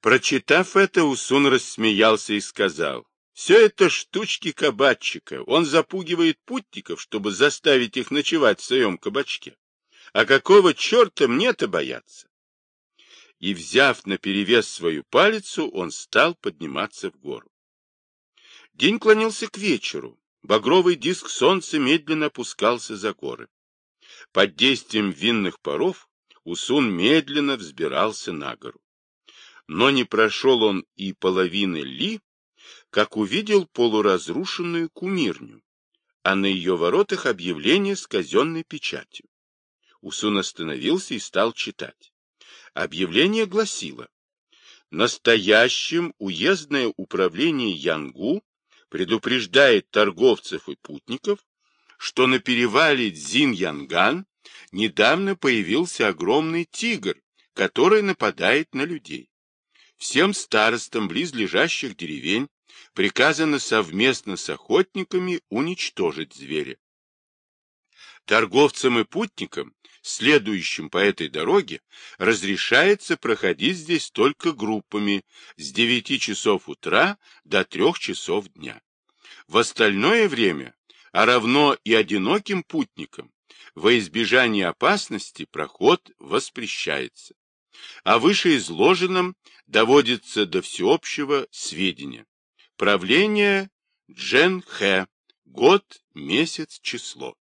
Прочитав это, Усун рассмеялся и сказал, «Все это штучки кабачика. Он запугивает путников, чтобы заставить их ночевать в своем кабачке. А какого черта мне-то бояться?» И, взяв наперевес свою палицу, он стал подниматься в гору. День клонился к вечеру. Багровый диск солнца медленно опускался за горы. Под действием винных паров Усун медленно взбирался на гору. Но не прошел он и половины ли, как увидел полуразрушенную кумирню, а на ее воротах объявление с казенной печатью. Усун остановился и стал читать. Объявление гласило, настоящим уездное управление Янгу предупреждает торговцев и путников, что на перевале Дзин-Янган недавно появился огромный тигр, который нападает на людей. Всем старостам близлежащих деревень приказано совместно с охотниками уничтожить зверя. Торговцам и путникам, следующим по этой дороге, разрешается проходить здесь только группами с 9 часов утра до 3 часов дня. В остальное время, а равно и одиноким путникам, во избежание опасности проход воспрещается а вышеизложенном доводится до всеобщего сведения. Правление Джен Хэ. Год, месяц, число.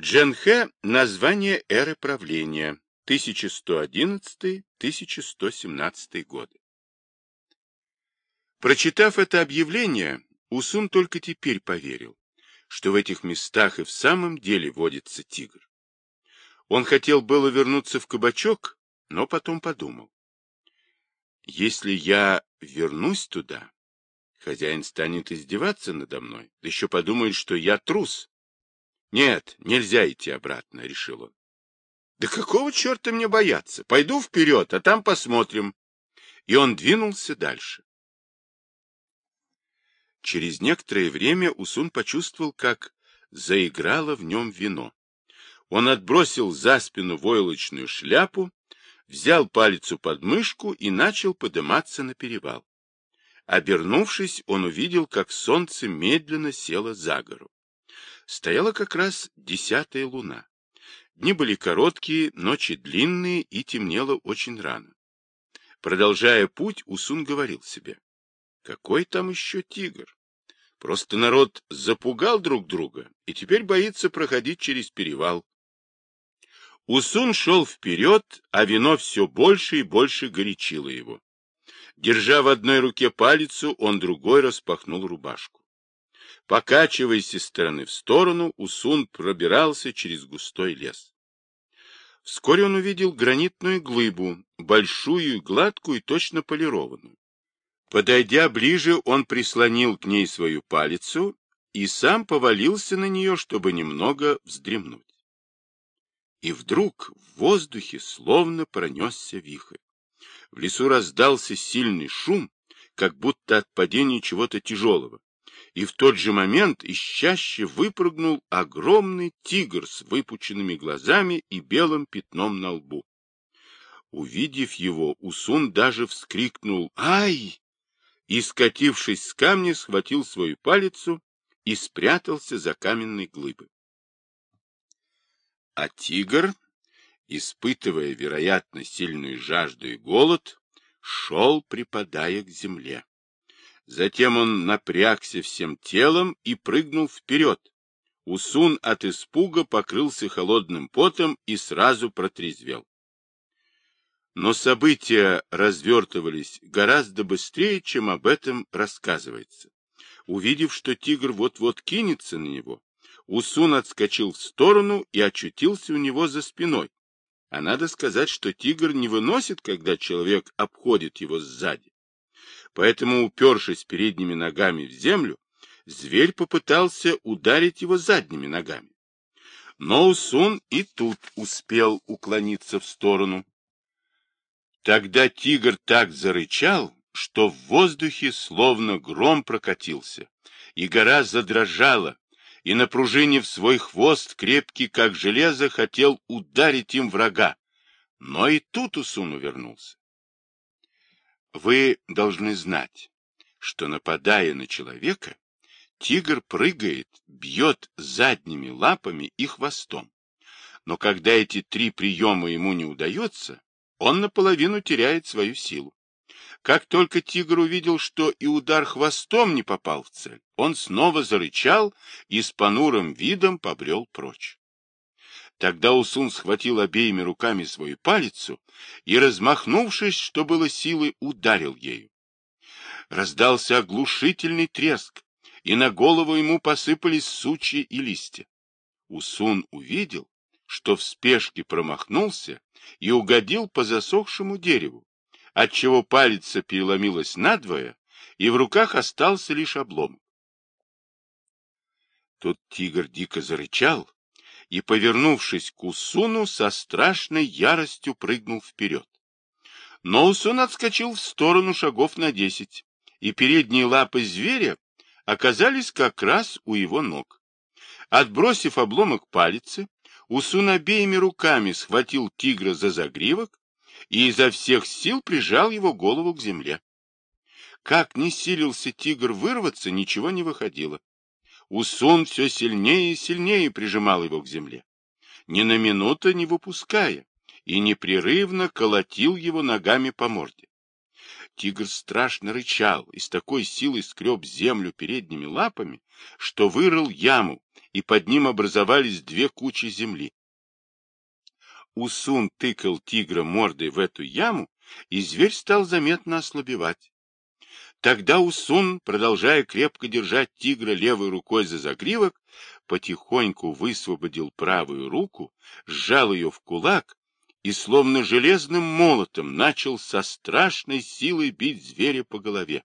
Джен Хэ – название эры правления 1111-1117 годы. Прочитав это объявление, Усун только теперь поверил, что в этих местах и в самом деле водится тигр. Он хотел было вернуться в кабачок, но потом подумал. Если я вернусь туда, хозяин станет издеваться надо мной, да еще подумает, что я трус. Нет, нельзя идти обратно, решил он. Да какого черта мне бояться? Пойду вперед, а там посмотрим. И он двинулся дальше. Через некоторое время Усун почувствовал, как заиграло в нем вино. Он отбросил за спину войлочную шляпу, взял палицу под мышку и начал подниматься на перевал. Обернувшись, он увидел, как солнце медленно село за гору. Стояла как раз десятая луна. Дни были короткие, ночи длинные и темнело очень рано. Продолжая путь, Усун говорил себе, какой там еще тигр? Просто народ запугал друг друга и теперь боится проходить через перевал. Усун шел вперед, а вино все больше и больше горячило его. Держа в одной руке палицу, он другой распахнул рубашку. Покачиваясь из стороны в сторону, Усун пробирался через густой лес. Вскоре он увидел гранитную глыбу, большую, гладкую и точно полированную. Подойдя ближе, он прислонил к ней свою палицу и сам повалился на нее, чтобы немного вздремнуть и вдруг в воздухе словно пронесся вихрь. В лесу раздался сильный шум, как будто от падения чего-то тяжелого, и в тот же момент из чаще выпрыгнул огромный тигр с выпученными глазами и белым пятном на лбу. Увидев его, Усун даже вскрикнул «Ай!» и, скатившись с камня, схватил свою палицу и спрятался за каменной глыбой. А тигр, испытывая, вероятно, сильную жажду и голод, шел, припадая к земле. Затем он напрягся всем телом и прыгнул вперед. Усун от испуга покрылся холодным потом и сразу протрезвел. Но события развертывались гораздо быстрее, чем об этом рассказывается. Увидев, что тигр вот-вот кинется на него, Усун отскочил в сторону и очутился у него за спиной. А надо сказать, что тигр не выносит, когда человек обходит его сзади. Поэтому, упершись передними ногами в землю, зверь попытался ударить его задними ногами. Но Усун и тут успел уклониться в сторону. Тогда тигр так зарычал, что в воздухе словно гром прокатился, и гора задрожала, и, напружинив свой хвост, крепкий как железо, хотел ударить им врага. Но и тут Усун увернулся. Вы должны знать, что, нападая на человека, тигр прыгает, бьет задними лапами и хвостом. Но когда эти три приема ему не удается, он наполовину теряет свою силу. Как только тигр увидел, что и удар хвостом не попал в цель, он снова зарычал и с понурым видом побрел прочь. Тогда Усун схватил обеими руками свою палицу и, размахнувшись, что было силы, ударил ею. Раздался оглушительный треск, и на голову ему посыпались сучья и листья. Усун увидел, что в спешке промахнулся и угодил по засохшему дереву, отчего палица переломилась надвое, и в руках остался лишь обломок. Тут тигр дико зарычал и, повернувшись к Усуну, со страшной яростью прыгнул вперед. Но Усун отскочил в сторону шагов на десять, и передние лапы зверя оказались как раз у его ног. Отбросив обломок палицы, Усун обеими руками схватил тигра за загривок и изо всех сил прижал его голову к земле. Как ни силился тигр вырваться, ничего не выходило. Усун все сильнее и сильнее прижимал его к земле, ни на минуту не выпуская, и непрерывно колотил его ногами по морде. Тигр страшно рычал и с такой силой скреб землю передними лапами, что вырыл яму, и под ним образовались две кучи земли. Усун тыкал тигра мордой в эту яму, и зверь стал заметно ослабевать. Тогда Усун, продолжая крепко держать тигра левой рукой за загривок, потихоньку высвободил правую руку, сжал ее в кулак и, словно железным молотом, начал со страшной силой бить зверя по голове.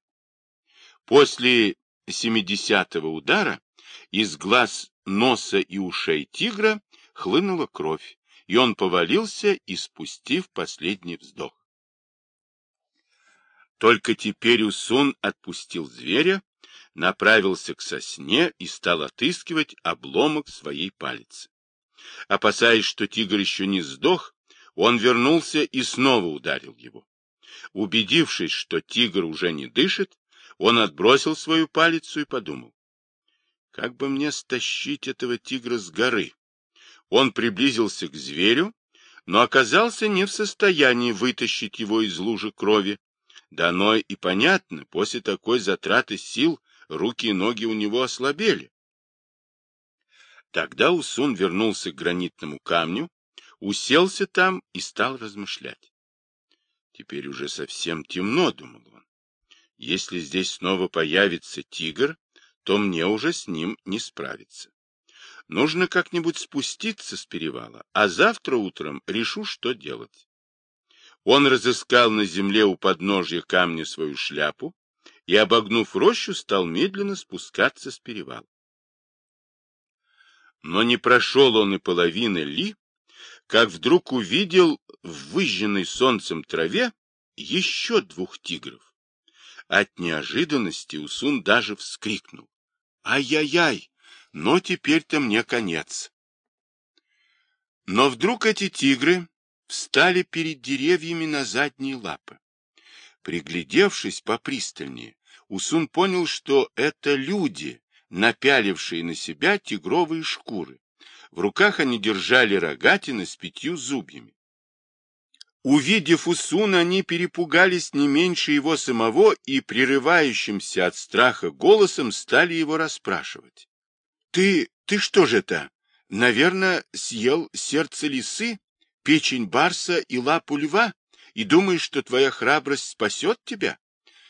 После семидесятого удара из глаз, носа и ушей тигра хлынула кровь, и он повалился, испустив последний вздох. Только теперь Усун отпустил зверя, направился к сосне и стал отыскивать обломок своей палицы. Опасаясь, что тигр еще не сдох, он вернулся и снова ударил его. Убедившись, что тигр уже не дышит, он отбросил свою палицу и подумал, как бы мне стащить этого тигра с горы? Он приблизился к зверю, но оказался не в состоянии вытащить его из лужи крови. Да оно и понятно, после такой затраты сил руки и ноги у него ослабели. Тогда Усун вернулся к гранитному камню, уселся там и стал размышлять. Теперь уже совсем темно, думал он. Если здесь снова появится тигр, то мне уже с ним не справиться. Нужно как-нибудь спуститься с перевала, а завтра утром решу, что делать. Он разыскал на земле у подножья камня свою шляпу и, обогнув рощу, стал медленно спускаться с перевала. Но не прошел он и половины ли, как вдруг увидел в выжженной солнцем траве еще двух тигров. От неожиданности Усун даже вскрикнул. «Ай-яй-яй! Но теперь-то мне конец. Но вдруг эти тигры встали перед деревьями на задние лапы. Приглядевшись попристальнее, Усун понял, что это люди, напялившие на себя тигровые шкуры. В руках они держали рогатины с пятью зубьями. Увидев Усуна, они перепугались не меньше его самого и, прерывающимся от страха голосом, стали его расспрашивать. Ты, ты что же это? Наверное, съел сердце лисы, печень барса и лапу льва, и думаешь, что твоя храбрость спасет тебя?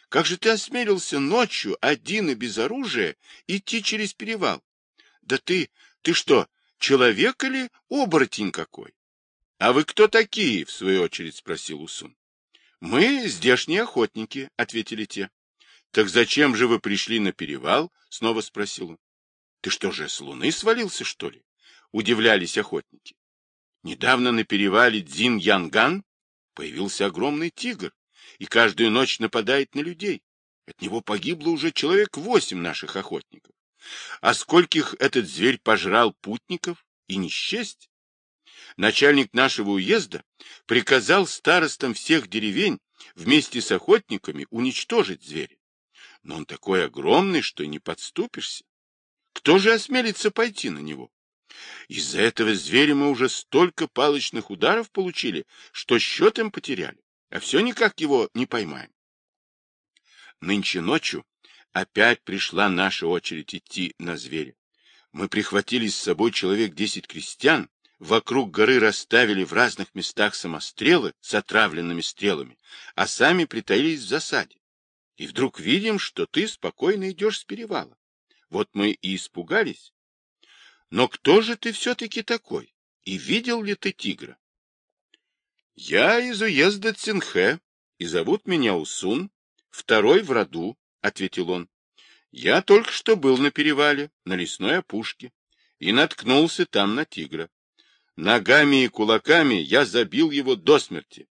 Как же ты осмелился ночью, один и без оружия, идти через перевал? Да ты, ты что, человек или оборотень какой? — А вы кто такие? — в свою очередь спросил Усун. — Мы здешние охотники, — ответили те. — Так зачем же вы пришли на перевал? — снова спросил он. Ты что же, с луны свалился, что ли? Удивлялись охотники. Недавно на перевале Дзин-Янган появился огромный тигр и каждую ночь нападает на людей. От него погибло уже человек восемь наших охотников. А скольких этот зверь пожрал путников и не счесть? Начальник нашего уезда приказал старостам всех деревень вместе с охотниками уничтожить зверя. Но он такой огромный, что не подступишься. Кто же осмелится пойти на него? Из-за этого зверя мы уже столько палочных ударов получили, что счет им потеряли, а все никак его не поймаем. Нынче ночью опять пришла наша очередь идти на зверя. Мы прихватили с собой человек десять крестьян, вокруг горы расставили в разных местах самострелы с отравленными стрелами, а сами притаились в засаде. И вдруг видим, что ты спокойно идешь с перевала. Вот мы и испугались. Но кто же ты все-таки такой? И видел ли ты тигра? Я из уезда Цинхэ, и зовут меня Усун, второй в роду, — ответил он. Я только что был на перевале, на лесной опушке, и наткнулся там на тигра. Ногами и кулаками я забил его до смерти.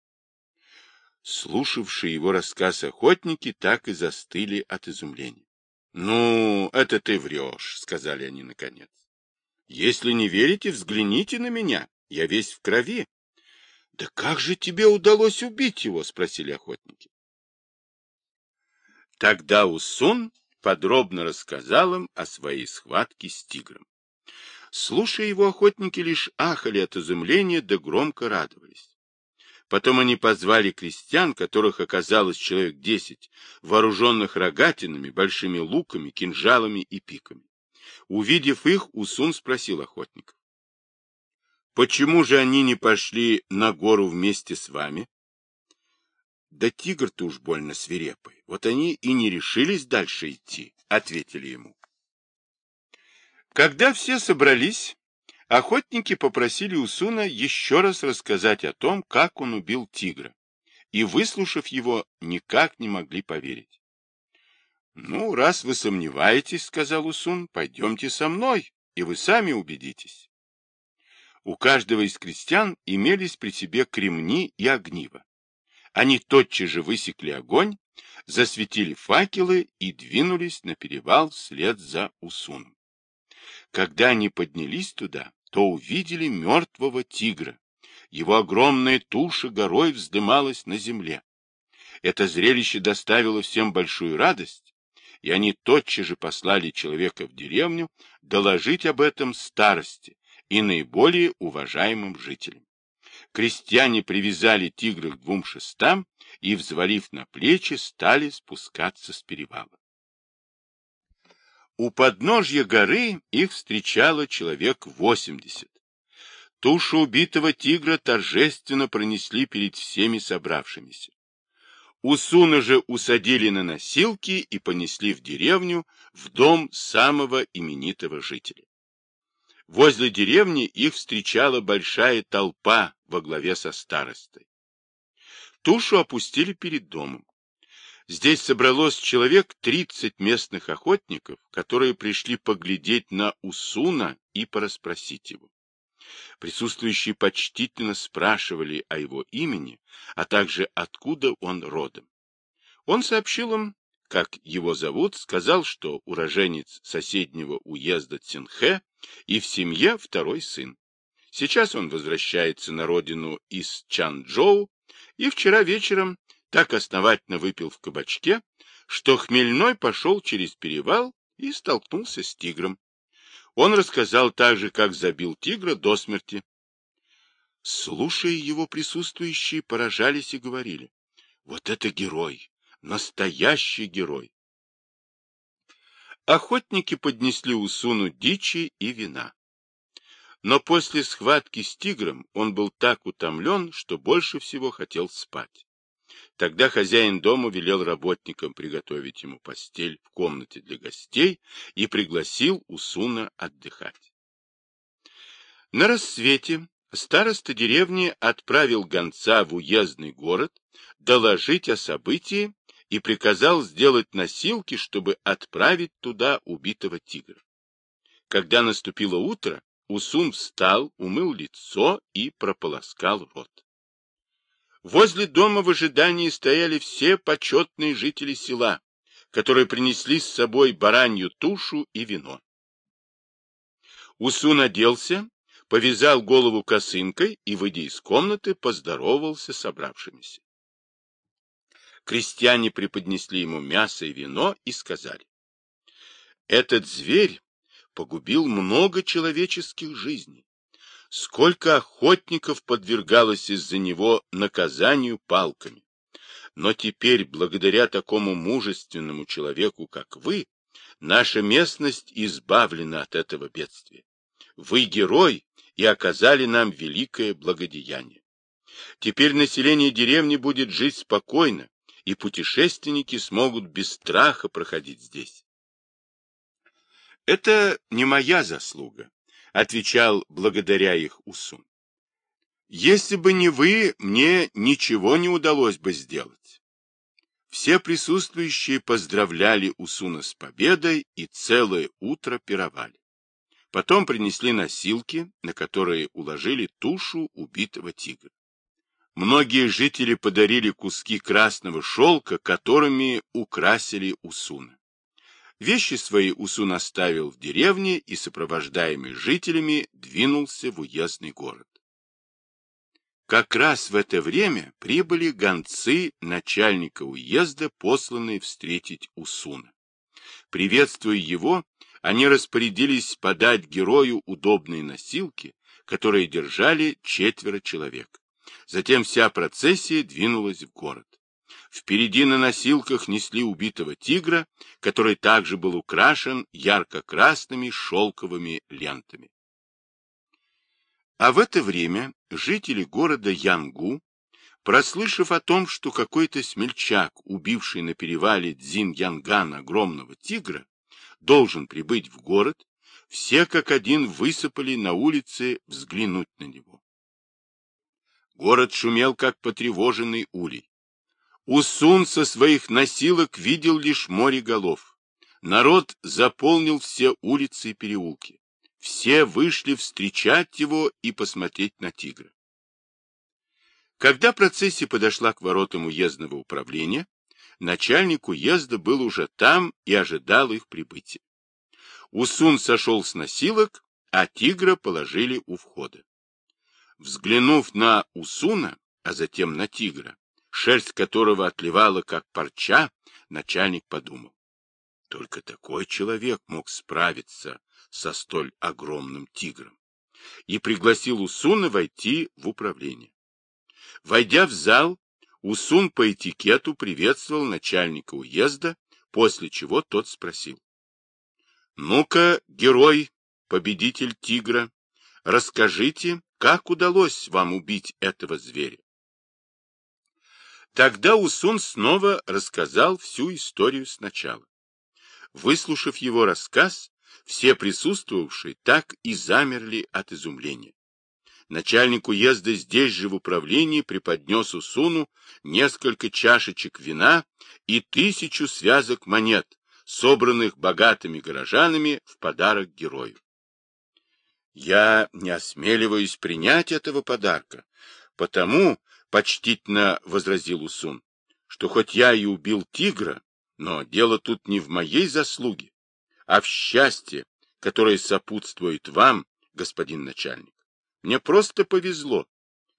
Слушавшие его рассказ охотники так и застыли от изумления. — Ну, это ты врешь, — сказали они наконец. — Если не верите, взгляните на меня, я весь в крови. — Да как же тебе удалось убить его? — спросили охотники. Тогда Усун подробно рассказал им о своей схватке с тигром. Слушая его, охотники лишь ахали от изумления да громко радовались. Потом они позвали крестьян, которых оказалось человек десять, вооруженных рогатинами, большими луками, кинжалами и пиками. Увидев их, Усун спросил охотников. — Почему же они не пошли на гору вместе с вами? — Да тигр-то уж больно свирепый. Вот они и не решились дальше идти, — ответили ему. Когда все собрались, охотники попросили Усуна еще раз рассказать о том, как он убил тигра, и, выслушав его, никак не могли поверить. — Ну, раз вы сомневаетесь, — сказал Усун, — пойдемте со мной, и вы сами убедитесь. У каждого из крестьян имелись при себе кремни и огниво. Они тотчас же высекли огонь, засветили факелы и двинулись на перевал вслед за Усуном. Когда они поднялись туда, то увидели мертвого тигра. Его огромная туша горой вздымалась на земле. Это зрелище доставило всем большую радость, и они тотчас же послали человека в деревню доложить об этом старости и наиболее уважаемым жителям. Крестьяне привязали тигра к двум шестам и, взвалив на плечи, стали спускаться с перевала. У подножья горы их встречало человек восемьдесят. Тушу убитого тигра торжественно пронесли перед всеми собравшимися. Усуна же усадили на носилки и понесли в деревню, в дом самого именитого жителя. Возле деревни их встречала большая толпа во главе со старостой. Тушу опустили перед домом. Здесь собралось человек 30 местных охотников, которые пришли поглядеть на Усуна и порасспросить его. Присутствующие почтительно спрашивали о его имени, а также откуда он родом. Он сообщил им, как его зовут, сказал, что уроженец соседнего уезда Цинхэ и в семье второй сын. Сейчас он возвращается на родину из Чанчжоу и вчера вечером так основательно выпил в кабачке, что Хмельной пошел через перевал и столкнулся с тигром. Он рассказал также, как забил тигра до смерти. Слушая его, присутствующие поражались и говорили, вот это герой, настоящий герой. Охотники поднесли Усуну дичи и вина. Но после схватки с тигром он был так утомлен, что больше всего хотел спать. Тогда хозяин дома велел работникам приготовить ему постель в комнате для гостей и пригласил Усуна отдыхать. На рассвете староста деревни отправил гонца в уездный город доложить о событии и приказал сделать носилки, чтобы отправить туда убитого тигра. Когда наступило утро, Усун встал, умыл лицо и прополоскал рот. Возле дома в ожидании стояли все почетные жители села, которые принесли с собой баранью тушу и вино. Усун оделся, повязал голову косынкой и, выйдя из комнаты, поздоровался с собравшимися. Крестьяне преподнесли ему мясо и вино и сказали, «Этот зверь погубил много человеческих жизней. Сколько охотников подвергалось из-за него наказанию палками. Но теперь, благодаря такому мужественному человеку, как вы, наша местность избавлена от этого бедствия. Вы герой и оказали нам великое благодеяние. Теперь население деревни будет жить спокойно, и путешественники смогут без страха проходить здесь. Это не моя заслуга, отвечал благодаря их Усун. Если бы не вы, мне ничего не удалось бы сделать. Все присутствующие поздравляли Усуна с победой и целое утро пировали. Потом принесли носилки, на которые уложили тушу убитого тигра. Многие жители подарили куски красного шелка, которыми украсили Усуна. Вещи свои Усун оставил в деревне и, сопровождаемый жителями, двинулся в уездный город. Как раз в это время прибыли гонцы начальника уезда, посланные встретить Усуна. Приветствуя его, они распорядились подать герою удобные носилки, которые держали четверо человек. Затем вся процессия двинулась в город. Впереди на носилках несли убитого тигра, который также был украшен ярко-красными шелковыми лентами. А в это время жители города Янгу, прослышав о том, что какой-то смельчак, убивший на перевале Дзин-Янган огромного тигра, должен прибыть в город, все как один высыпали на улице взглянуть на него. Город шумел, как потревоженный улей. Усун со своих носилок видел лишь море голов. Народ заполнил все улицы и переулки. Все вышли встречать его и посмотреть на тигра. Когда процессия подошла к воротам уездного управления, начальник уезда был уже там и ожидал их прибытия. Усун сошел с носилок, а тигра положили у входа. Взглянув на Усуна, а затем на тигра, шерсть которого отливала, как парча, начальник подумал. Только такой человек мог справиться со столь огромным тигром. И пригласил Усуна войти в управление. Войдя в зал, Усун по этикету приветствовал начальника уезда, после чего тот спросил. — Ну-ка, герой, победитель тигра, расскажите, как удалось вам убить этого зверя? Тогда Усун снова рассказал всю историю сначала. Выслушав его рассказ, все присутствовавшие так и замерли от изумления. Начальник уезда здесь же в управлении преподнес Усуну несколько чашечек вина и тысячу связок монет, собранных богатыми горожанами в подарок герою. Я не осмеливаюсь принять этого подарка, потому, почтительно возразил Усун, что хоть я и убил тигра, но дело тут не в моей заслуге, а в счастье, которое сопутствует вам, господин начальник. Мне просто повезло.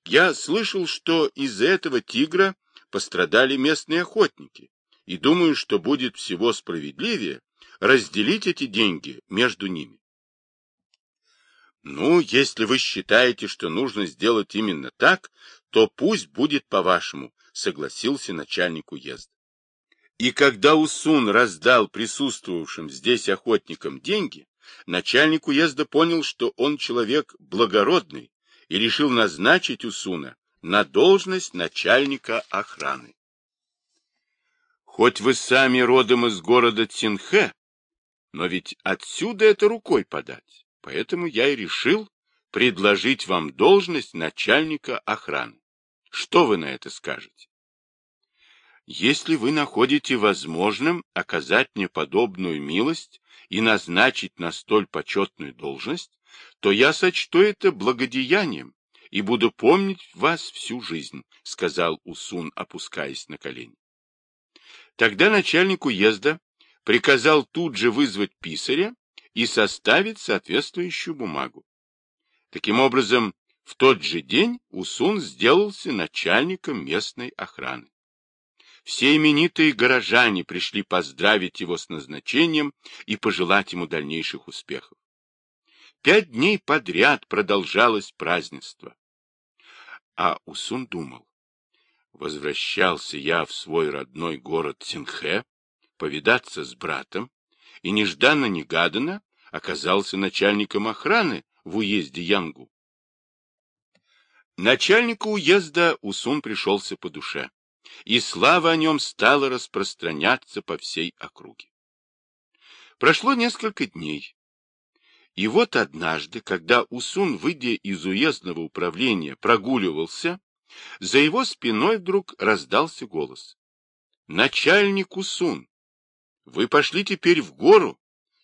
Я слышал, что из-за этого тигра пострадали местные охотники, и думаю, что будет всего справедливее разделить эти деньги между ними. Ну, если вы считаете, что нужно сделать именно так, то пусть будет по-вашему, согласился начальник уезда. И когда Усун раздал присутствовавшим здесь охотникам деньги, начальник уезда понял, что он человек благородный и решил назначить Усуна на должность начальника охраны. Хоть вы сами родом из города Цинхэ, но ведь отсюда это рукой подать, поэтому я и решил предложить вам должность начальника охраны. Что вы на это скажете? Если вы находите возможным оказать мне подобную милость и назначить на столь почетную должность, то я сочту это благодеянием и буду помнить вас всю жизнь, — сказал Усун, опускаясь на колени. Тогда начальник уезда приказал тут же вызвать писаря и составить соответствующую бумагу. Таким образом, в тот же день Усун сделался начальником местной охраны. Все именитые горожане пришли поздравить его с назначением и пожелать ему дальнейших успехов. Пять дней подряд продолжалось празднество. А Усун думал, возвращался я в свой родной город Синхэ, повидаться с братом, и нежданно-негаданно оказался начальником охраны в уезде Янгу. Начальнику уезда Усун пришелся по душе, и слава о нем стала распространяться по всей округе. Прошло несколько дней, и вот однажды, когда Усун, выйдя из уездного управления, прогуливался, за его спиной вдруг раздался голос. «Начальник Усун, вы пошли теперь в гору,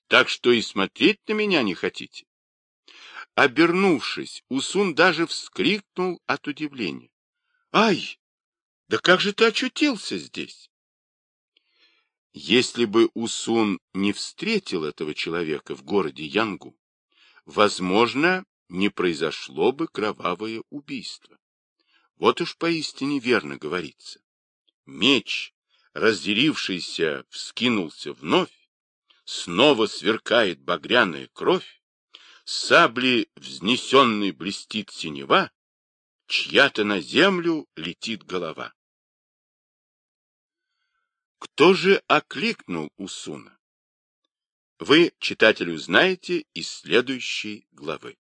так что и смотреть на меня не хотите». Обернувшись, Усун даже вскрикнул от удивления. «Ай, да как же ты очутился здесь?» Если бы Усун не встретил этого человека в городе Янгу, возможно, не произошло бы кровавое убийство. Вот уж поистине верно говорится. Меч, разделившийся, вскинулся вновь, снова сверкает багряная кровь, сабли взнесенной блестит синева, чья-то на землю летит голова. Кто же окликнул Усуна? Вы, читатель, узнаете из следующей главы.